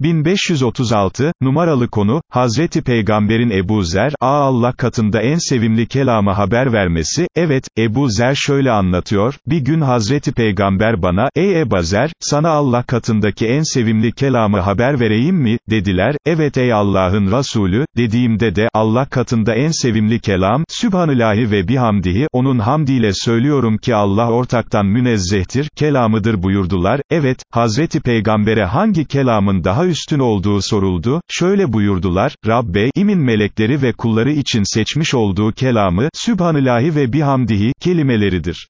1536, numaralı konu, Hazreti Peygamberin Ebu Zer, a Allah katında en sevimli kelamı haber vermesi, evet, Ebu Zer şöyle anlatıyor, bir gün Hazreti Peygamber bana, ey Ebu Zer, sana Allah katındaki en sevimli kelamı haber vereyim mi, dediler, evet ey Allah'ın Resulü, dediğimde de, Allah katında en sevimli kelam, Sübhanillahi ve bihamdihi, onun hamdiyle söylüyorum ki Allah ortaktan münezzehtir, kelamıdır buyurdular, evet, Hazreti Peygamber'e hangi kelamın daha üstün olduğu soruldu, şöyle buyurdular, Rabbe, imin melekleri ve kulları için seçmiş olduğu kelamı, Sübhanillahi ve bihamdihi, kelimeleridir.